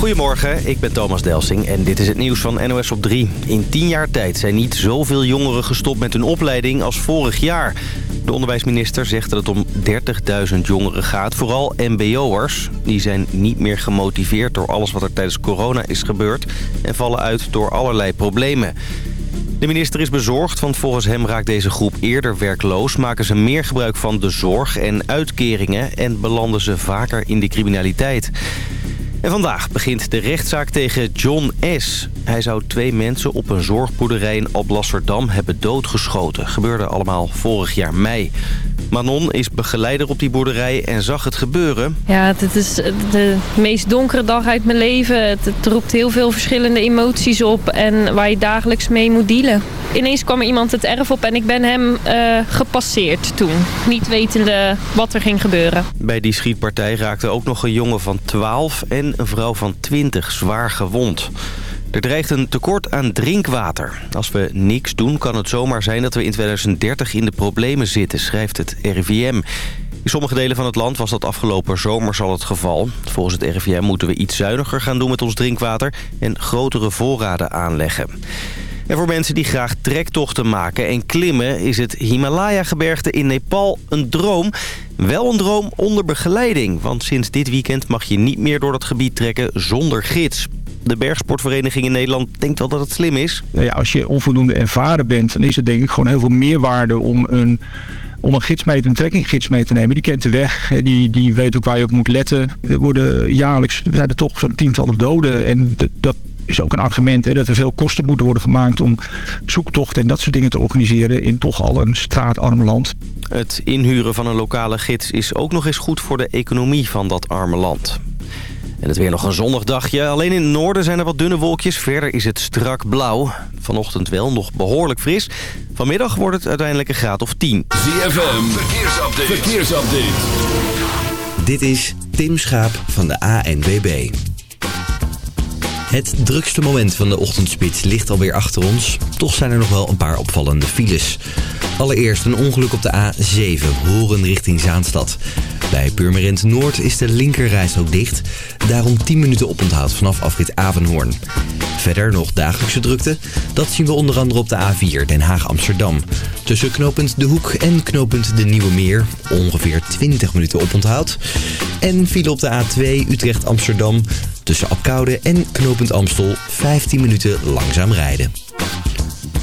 Goedemorgen, ik ben Thomas Delsing en dit is het nieuws van NOS op 3. In 10 jaar tijd zijn niet zoveel jongeren gestopt met hun opleiding als vorig jaar. De onderwijsminister zegt dat het om 30.000 jongeren gaat, vooral mbo'ers. Die zijn niet meer gemotiveerd door alles wat er tijdens corona is gebeurd... en vallen uit door allerlei problemen. De minister is bezorgd, want volgens hem raakt deze groep eerder werkloos... maken ze meer gebruik van de zorg en uitkeringen... en belanden ze vaker in de criminaliteit. En vandaag begint de rechtszaak tegen John S. Hij zou twee mensen op een zorgboerderij in Alblasserdam hebben doodgeschoten. Gebeurde allemaal vorig jaar mei. Manon is begeleider op die boerderij en zag het gebeuren. Ja, het is de meest donkere dag uit mijn leven. Het, het roept heel veel verschillende emoties op en waar je dagelijks mee moet dealen. Ineens kwam er iemand het erf op en ik ben hem uh, gepasseerd toen. Niet wetende wat er ging gebeuren. Bij die schietpartij raakte ook nog een jongen van 12 en een vrouw van 20 zwaar gewond. Er dreigt een tekort aan drinkwater. Als we niks doen kan het zomaar zijn dat we in 2030 in de problemen zitten, schrijft het RIVM. In sommige delen van het land was dat afgelopen zomer al het geval. Volgens het RIVM moeten we iets zuiniger gaan doen met ons drinkwater... en grotere voorraden aanleggen. En voor mensen die graag trektochten maken en klimmen... is het Himalaya-gebergte in Nepal een droom. Wel een droom onder begeleiding. Want sinds dit weekend mag je niet meer door dat gebied trekken zonder gids. De bergsportvereniging in Nederland denkt wel dat het slim is. Nou ja, als je onvoldoende ervaren bent, dan is het denk ik gewoon heel veel meerwaarde om een om een gids mee, een trekkinggids mee te nemen. Die kent de weg, die, die weet ook waar je op moet letten. Er worden jaarlijks, er zijn er toch zo'n tientallen doden. En dat is ook een argument hè, dat er veel kosten moeten worden gemaakt om zoektochten en dat soort dingen te organiseren in toch al een straatarm land. Het inhuren van een lokale gids is ook nog eens goed voor de economie van dat arme land. En het weer nog een zonnig dagje. Alleen in het noorden zijn er wat dunne wolkjes. Verder is het strak blauw. Vanochtend wel nog behoorlijk fris. Vanmiddag wordt het uiteindelijk een graad of 10. ZFM, verkeersupdate. verkeersupdate. Dit is Tim Schaap van de ANWB. Het drukste moment van de ochtendspits ligt alweer achter ons. Toch zijn er nog wel een paar opvallende files. Allereerst een ongeluk op de A7, Horen richting Zaanstad. Bij Purmerend Noord is de linkerreis ook dicht. Daarom 10 minuten oponthoud vanaf afrit Avenhoorn. Verder nog dagelijkse drukte. Dat zien we onder andere op de A4 Den Haag-Amsterdam. Tussen knooppunt De Hoek en knooppunt De Nieuwe Meer. Ongeveer 20 minuten oponthoud. En file op de A2 Utrecht-Amsterdam. Tussen Apkoude en knooppunt Amstel 15 minuten langzaam rijden.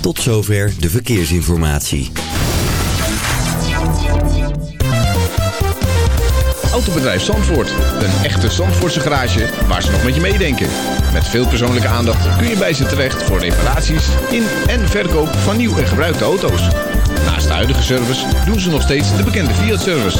Tot zover de verkeersinformatie. Autobedrijf Zandvoort. Een echte Zandvoortse garage waar ze nog met je meedenken. Met veel persoonlijke aandacht kun je bij ze terecht voor reparaties in en verkoop van nieuw en gebruikte auto's. Naast de huidige service doen ze nog steeds de bekende Fiat-service.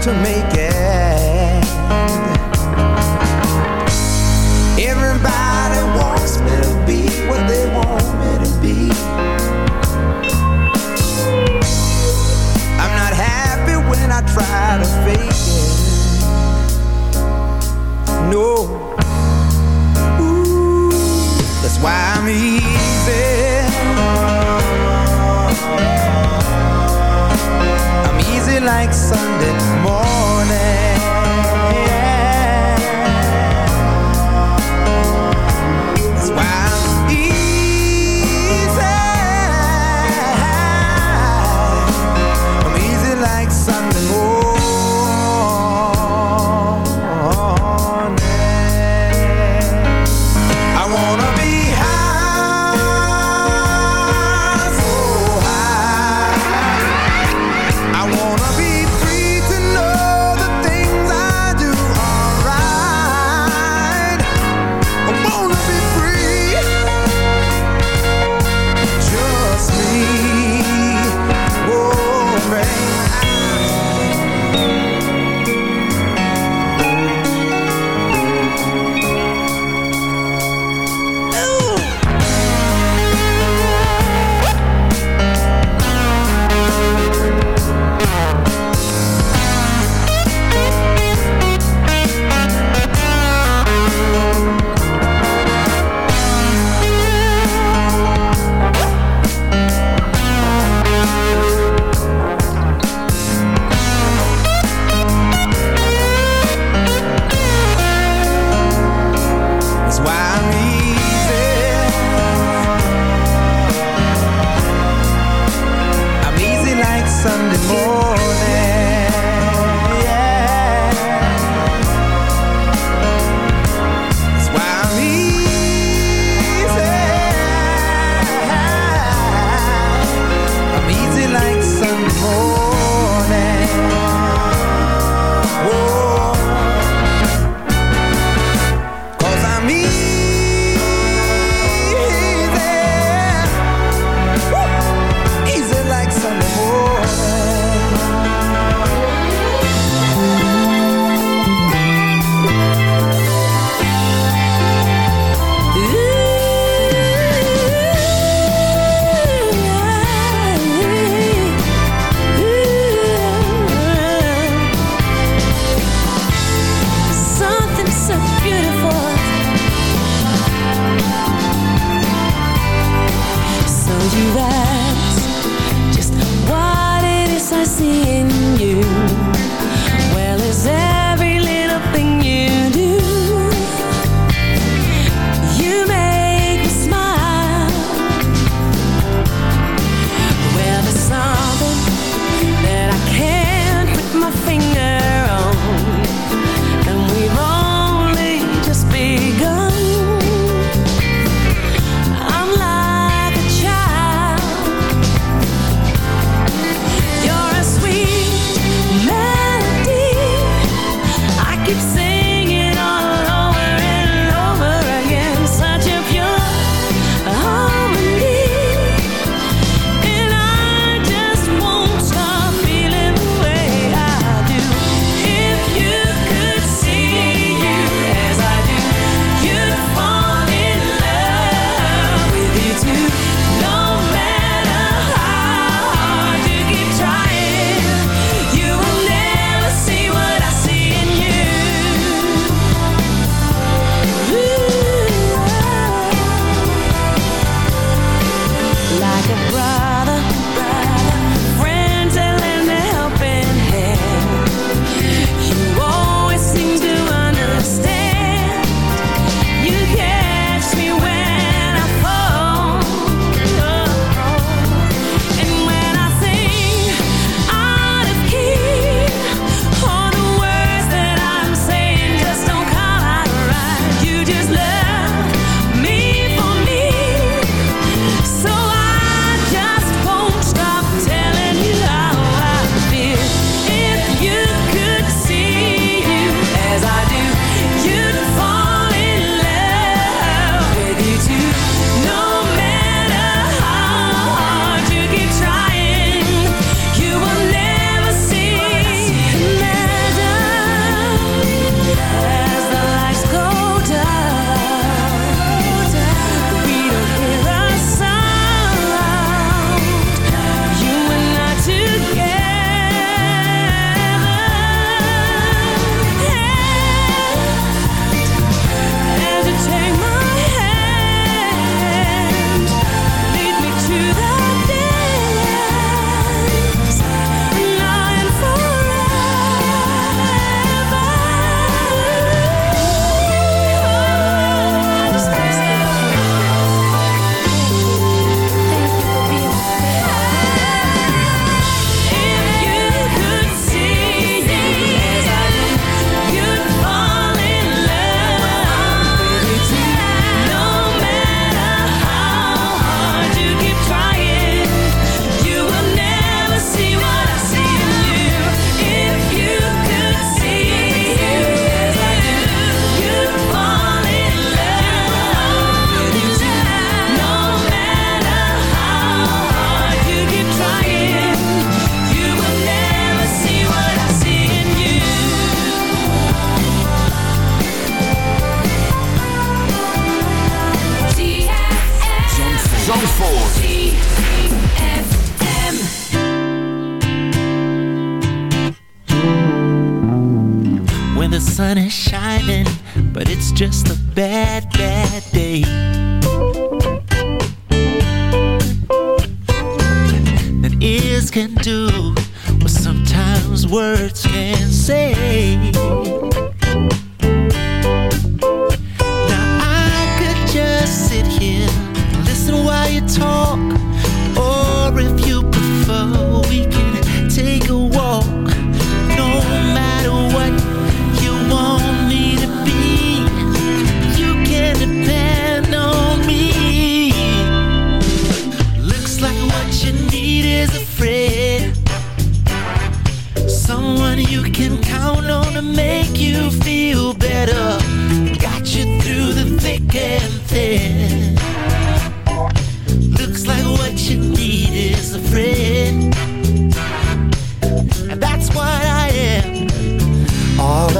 To make it.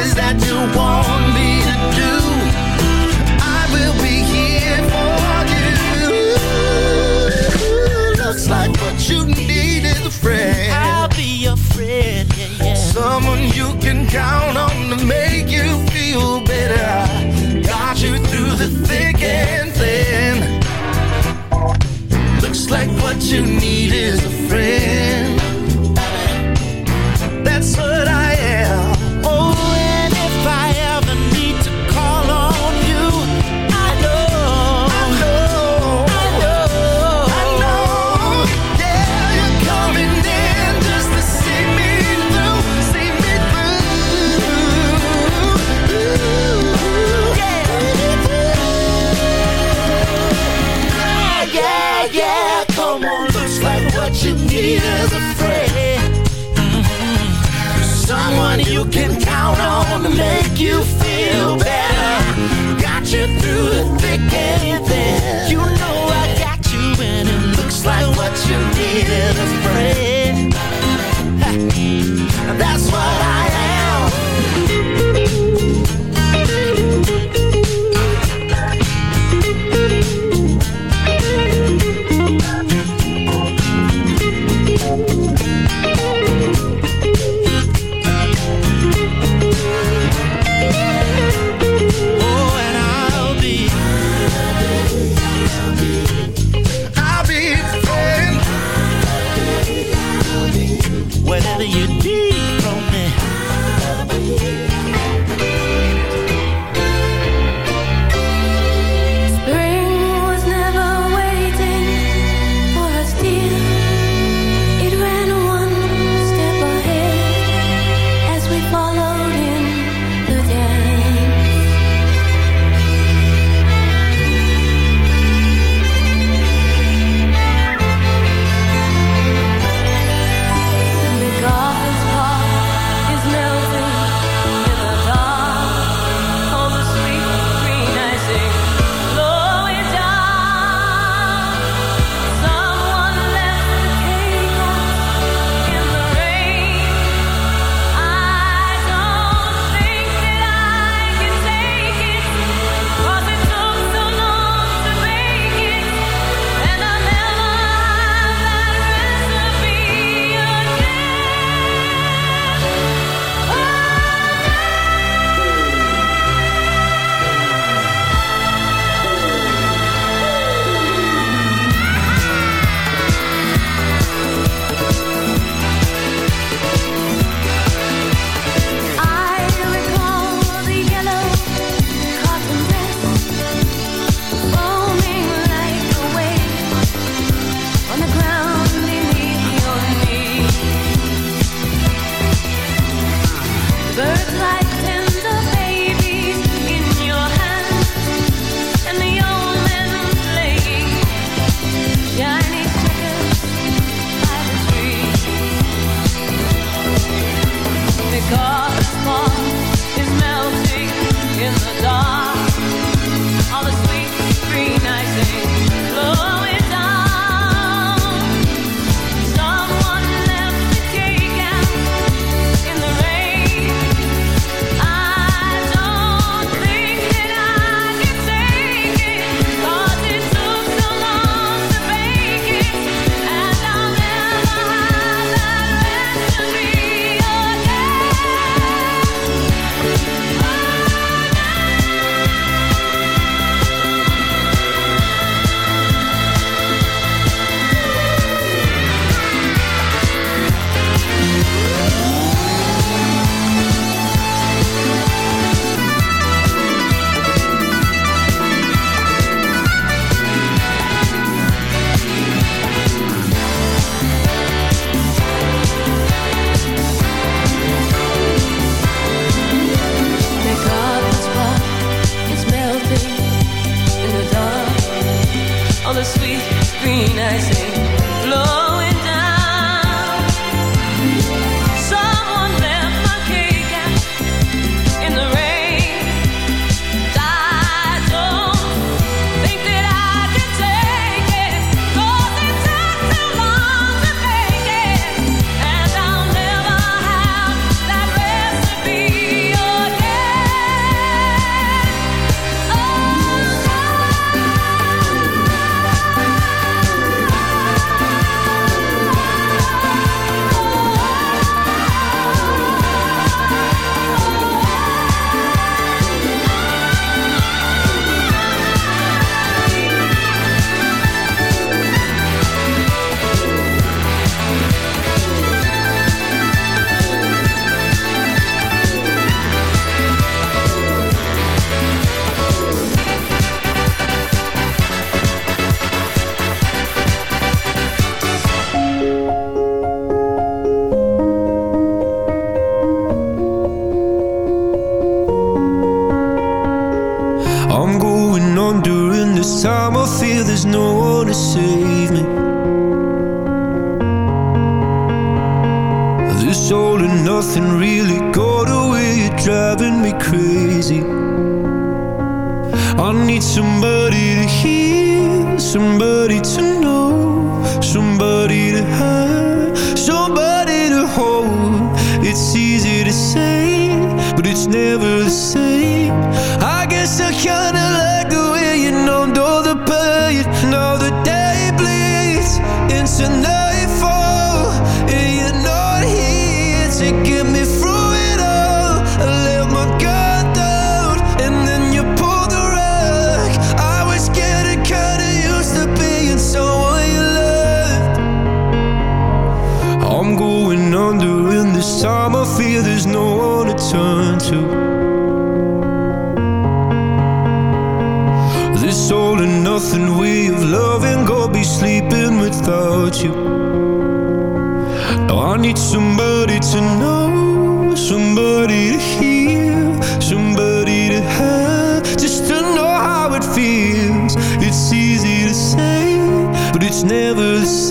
is that you want me to do, I will be here for you. Looks like what you need is a friend. I'll be your friend, yeah, yeah. Someone you can count on to make you feel better. Got you through the thick and thin. Looks like what you need is a friend. That's what I you never the same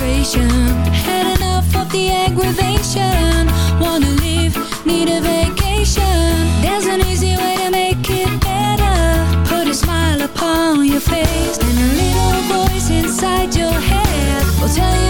frustration. Had enough of the aggravation. Wanna leave, need a vacation. There's an easy way to make it better. Put a smile upon your face And a little voice inside your head Will tell you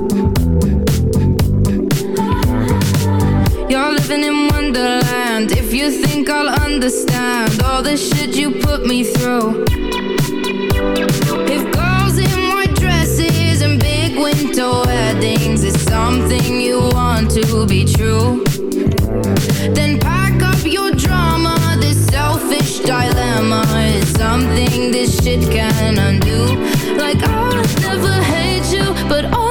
Living in Wonderland. If you think I'll understand all the shit you put me through. If girls in white dresses and big winter weddings is something you want to be true, then pack up your drama. This selfish dilemma is something this shit can undo. Like I'll never hate you, but only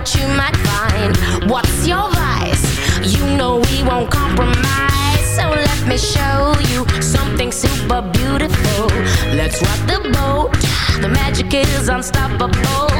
what you might find. What's your vice? You know we won't compromise. So let me show you something super beautiful. Let's rock the boat. The magic is unstoppable